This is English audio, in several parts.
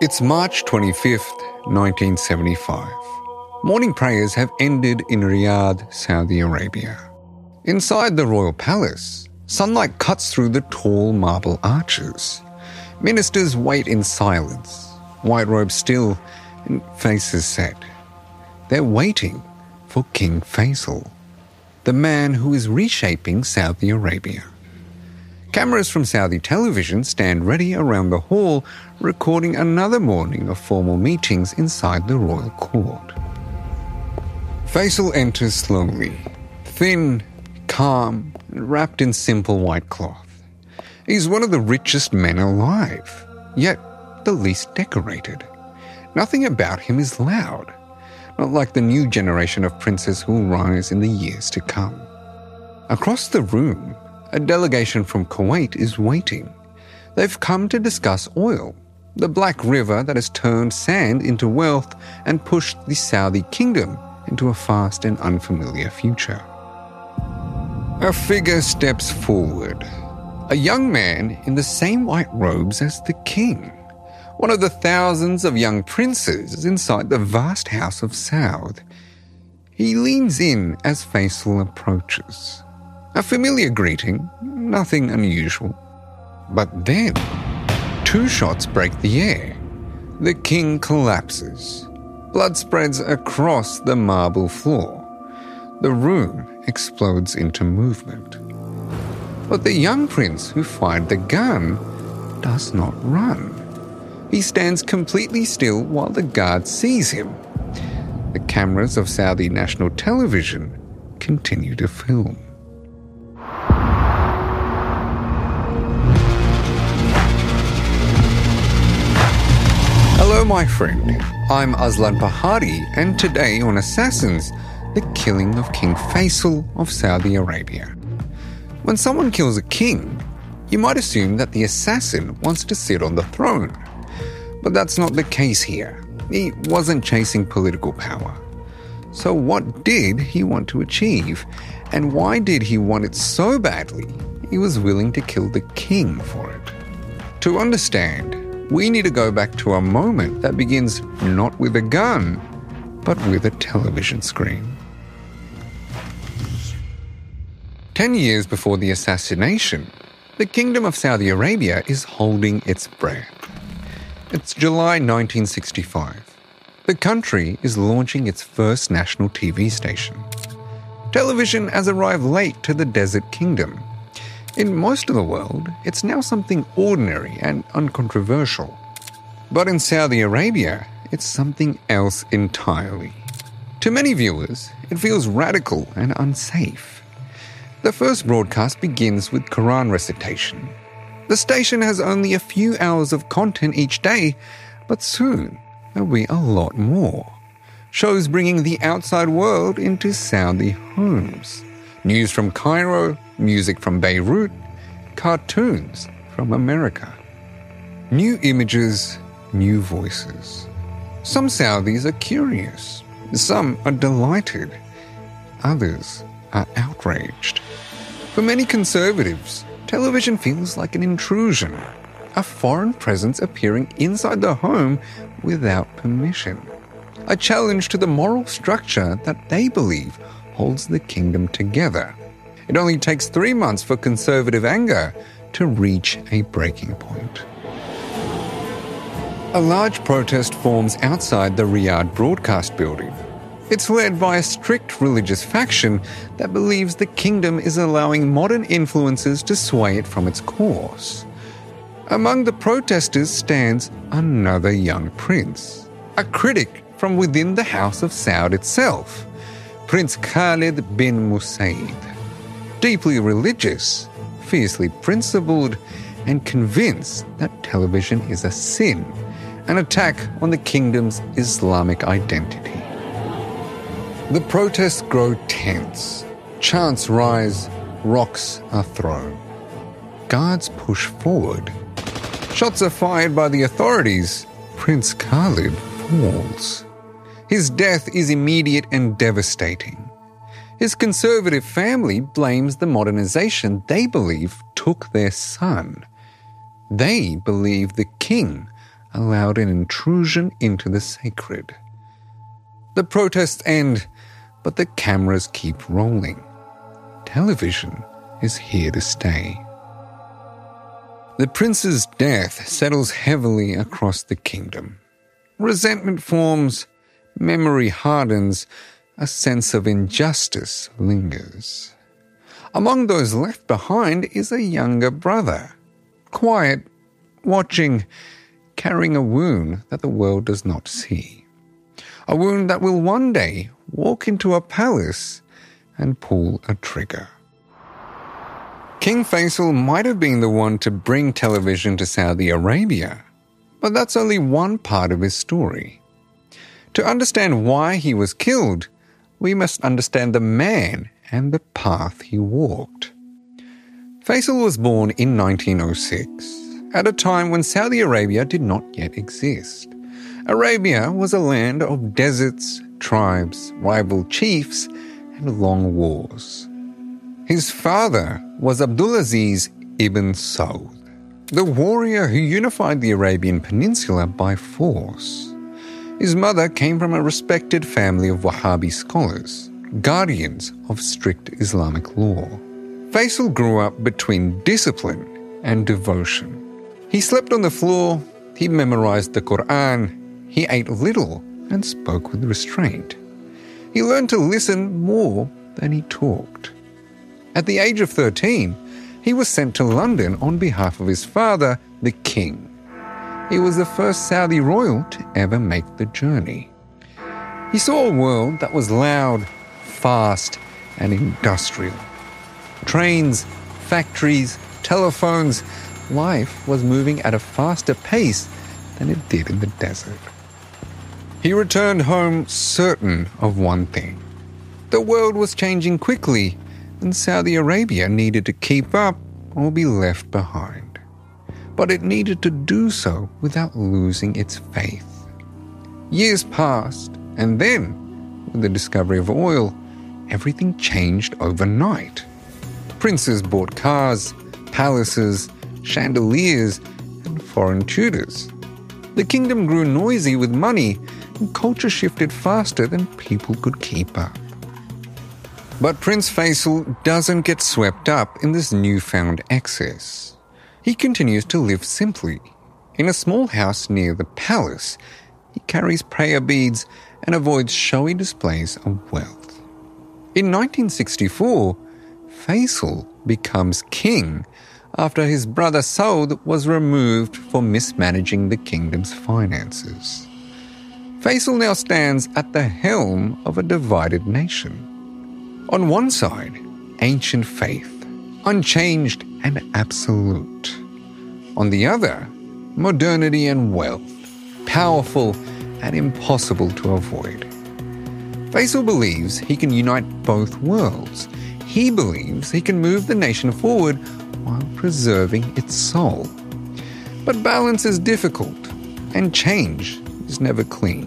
It's March 25th, 1975. Morning prayers have ended in Riyadh, Saudi Arabia. Inside the royal palace, sunlight cuts through the tall marble arches. Ministers wait in silence, white robes still and faces set. They're waiting for King Faisal, the man who is reshaping Saudi Arabia. Cameras from Saudi television stand ready around the hall, recording another morning of formal meetings inside the royal court. Faisal enters slowly, thin, calm, wrapped in simple white cloth. He's one of the richest men alive, yet the least decorated. Nothing about him is loud, not like the new generation of princes who will rise in the years to come. Across the room, a delegation from Kuwait is waiting. They've come to discuss oil, the black river that has turned sand into wealth and pushed the Saudi kingdom into a fast and unfamiliar future. A figure steps forward, a young man in the same white robes as the king, one of the thousands of young princes inside the vast house of Saud. He leans in as Faisal approaches. A familiar greeting, nothing unusual. But then, two shots break the air. The king collapses. Blood spreads across the marble floor. The room explodes into movement. But the young prince who fired the gun does not run. He stands completely still while the guard sees him. The cameras of Saudi national television continue to film. Hello, my friend. I'm Aslan Pahari, and today on Assassins, the killing of King Faisal of Saudi Arabia. When someone kills a king, you might assume that the assassin wants to sit on the throne. But that's not the case here. He wasn't chasing political power. So, what did he want to achieve? And why did he want it so badly he was willing to kill the king for it? To understand, we need to go back to a moment that begins not with a gun, but with a television screen. Ten years before the assassination, the Kingdom of Saudi Arabia is holding its breath. It's July 1965. The country is launching its first national TV station. Television has arrived late to the Desert Kingdom. In most of the world, it's now something ordinary and uncontroversial. But in Saudi Arabia, it's something else entirely. To many viewers, it feels radical and unsafe. The first broadcast begins with Quran recitation. The station has only a few hours of content each day, but soon there'll be a lot more. Shows bringing the outside world into Saudi homes. News from Cairo, music from Beirut, cartoons from America. New images, new voices. Some Saudis are curious, some are delighted, others are outraged. For many conservatives, television feels like an intrusion, a foreign presence appearing inside the home without permission, a challenge to the moral structure that they believe holds the kingdom together. It only takes three months for conservative anger to reach a breaking point. A large protest forms outside the Riyadh broadcast building. It's led by a strict religious faction that believes the kingdom is allowing modern influences to sway it from its course. Among the protesters stands another young prince, a critic from within the House of Saud itself, Prince Khalid bin Musaid. Deeply religious, fiercely principled, and convinced that television is a sin, an attack on the kingdom's Islamic identity. The protests grow tense. Chants rise, rocks are thrown. Guards push forward. Shots are fired by the authorities. Prince Khalid falls. His death is immediate and devastating. His conservative family blames the modernization they believe took their son. They believe the king allowed an intrusion into the sacred. The protests end, but the cameras keep rolling. Television is here to stay. The prince's death settles heavily across the kingdom. Resentment forms, memory hardens, a sense of injustice lingers. Among those left behind is a younger brother, quiet, watching, carrying a wound that the world does not see. A wound that will one day walk into a palace and pull a trigger. King Faisal might have been the one to bring television to Saudi Arabia, but that's only one part of his story. To understand why he was killed, we must understand the man and the path he walked. Faisal was born in 1906, at a time when Saudi Arabia did not yet exist. Arabia was a land of deserts, tribes, rival chiefs, and long wars. His father was Abdulaziz ibn Saud, the warrior who unified the Arabian Peninsula by force. His mother came from a respected family of Wahhabi scholars, guardians of strict Islamic law. Faisal grew up between discipline and devotion. He slept on the floor, he memorized the Quran, he ate little and spoke with restraint. He learned to listen more than he talked. At the age of 13, he was sent to London on behalf of his father, the king. He was the first Saudi royal to ever make the journey. He saw a world that was loud, fast, and industrial. Trains, factories, telephones, life was moving at a faster pace than it did in the desert. He returned home certain of one thing the world was changing quickly, and Saudi Arabia needed to keep up or be left behind. But it needed to do so without losing its faith. Years passed, and then, with the discovery of oil, everything changed overnight. Princes bought cars, palaces, chandeliers, and foreign tutors. The kingdom grew noisy with money, and culture shifted faster than people could keep up. But Prince Faisal doesn't get swept up in this newfound excess. He continues to live simply. In a small house near the palace, he carries prayer beads and avoids showy displays of wealth. In 1964, Faisal becomes king after his brother Saud was removed for mismanaging the kingdom's finances. Faisal now stands at the helm of a divided nation. On one side, ancient faith, unchanged and absolute. On the other, modernity and wealth, powerful and impossible to avoid. Faisal believes he can unite both worlds. He believes he can move the nation forward while preserving its soul. But balance is difficult, and change is never clean.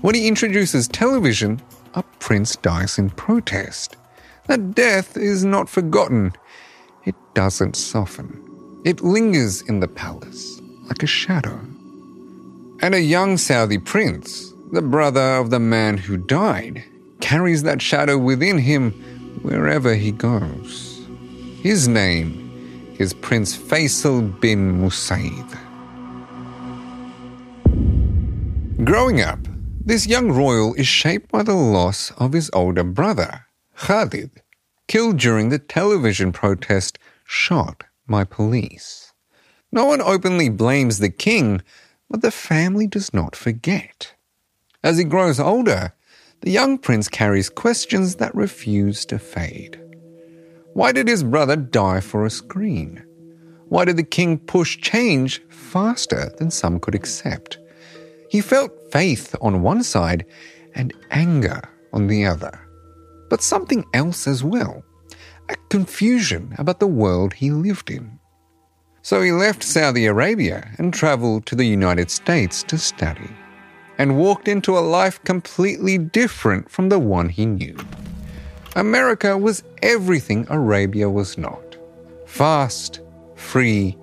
When he introduces television, a prince dies in protest. That death is not forgotten. It doesn't soften. It lingers in the palace like a shadow. And a young Saudi prince, the brother of the man who died, carries that shadow within him wherever he goes. His name is Prince Faisal bin Musaid. Growing up, this young royal is shaped by the loss of his older brother, Khalid, killed during the television protest shot by police. No one openly blames the king, but the family does not forget. As he grows older, the young prince carries questions that refuse to fade. Why did his brother die for a screen? Why did the king push change faster than some could accept? He felt faith on one side and anger on the other, but something else as well a confusion about the world he lived in. So he left Saudi Arabia and traveled to the United States to study, and walked into a life completely different from the one he knew. America was everything Arabia was not fast, free,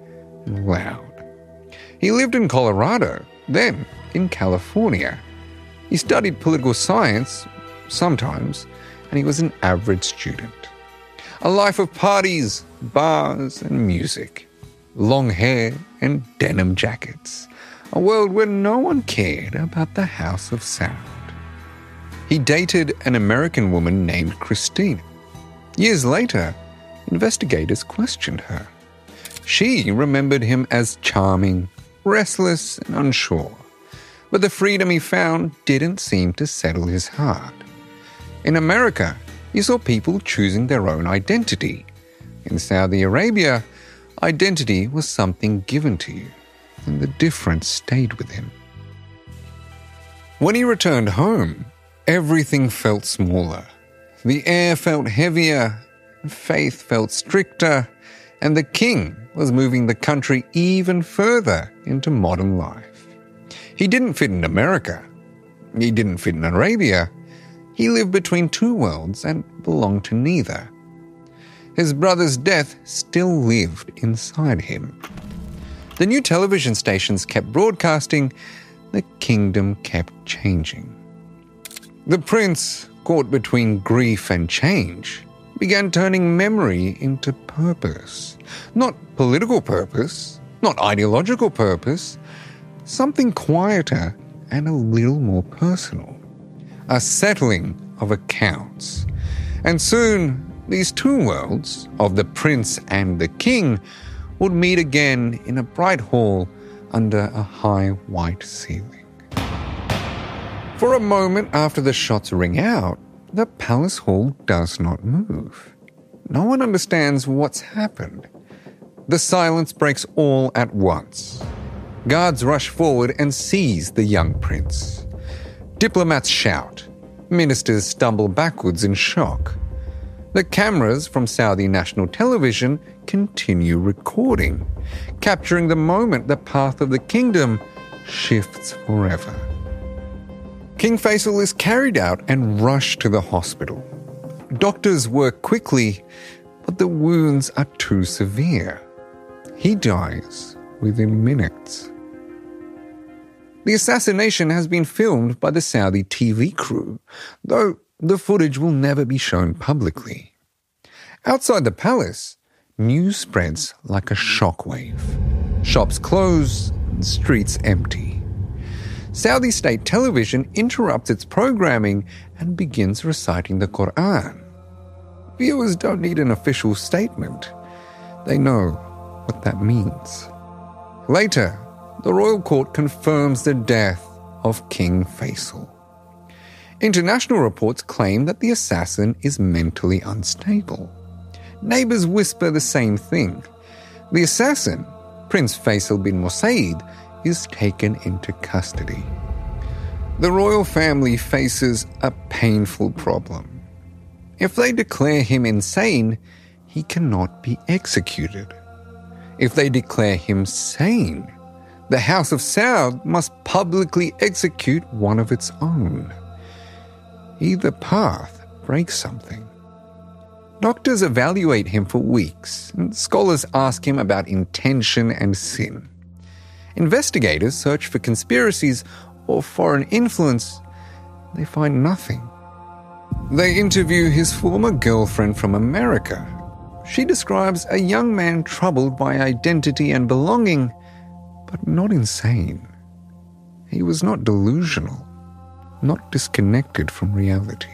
and loud. He lived in Colorado, then in California. He studied political science, sometimes, and he was an average student. A life of parties, bars, and music. Long hair and denim jackets. A world where no one cared about the House of Saud. He dated an American woman named Christine. Years later, investigators questioned her. She remembered him as charming, restless, and unsure. But the freedom he found didn't seem to settle his heart. In America, you saw people choosing their own identity. In Saudi Arabia, identity was something given to you, and the difference stayed with him. When he returned home, everything felt smaller. The air felt heavier, faith felt stricter, and the king was moving the country even further into modern life. He didn't fit in America. He didn't fit in Arabia. He lived between two worlds and belonged to neither. His brother's death still lived inside him. The new television stations kept broadcasting, the kingdom kept changing. The prince, caught between grief and change, began turning memory into purpose. Not political purpose, not ideological purpose, something quieter and a little more personal. A settling of accounts. And soon, these two worlds, of the prince and the king, would meet again in a bright hall under a high white ceiling. For a moment after the shots ring out, the palace hall does not move. No one understands what's happened. The silence breaks all at once. Guards rush forward and seize the young prince. Diplomats shout. Ministers stumble backwards in shock. The cameras from Saudi national television continue recording, capturing the moment the path of the kingdom shifts forever. King Faisal is carried out and rushed to the hospital. Doctors work quickly, but the wounds are too severe. He dies within minutes. The assassination has been filmed by the Saudi TV crew, though the footage will never be shown publicly. Outside the palace, news spreads like a shockwave. Shops close, streets empty. Saudi state television interrupts its programming and begins reciting the Quran. Viewers don't need an official statement, they know what that means. Later, the royal court confirms the death of King Faisal. International reports claim that the assassin is mentally unstable. Neighbors whisper the same thing. The assassin, Prince Faisal bin Mosaid, is taken into custody. The royal family faces a painful problem. If they declare him insane, he cannot be executed. If they declare him sane, the House of Saud must publicly execute one of its own. Either path breaks something. Doctors evaluate him for weeks, and scholars ask him about intention and sin. Investigators search for conspiracies or foreign influence. They find nothing. They interview his former girlfriend from America. She describes a young man troubled by identity and belonging, but not insane. He was not delusional, not disconnected from reality.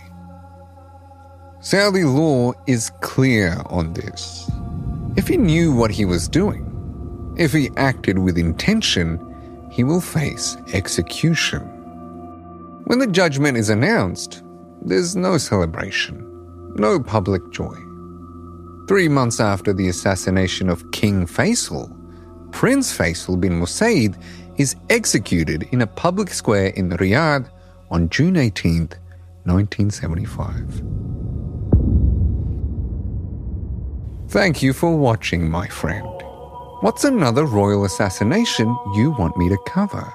Saudi law is clear on this. If he knew what he was doing, if he acted with intention, he will face execution. When the judgment is announced, there's no celebration, no public joy. Three months after the assassination of King Faisal, Prince Faisal bin Mosaid is executed in a public square in Riyadh on June 18, 1975. Thank you for watching, my friend. What's another royal assassination you want me to cover?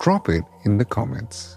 Drop it in the comments.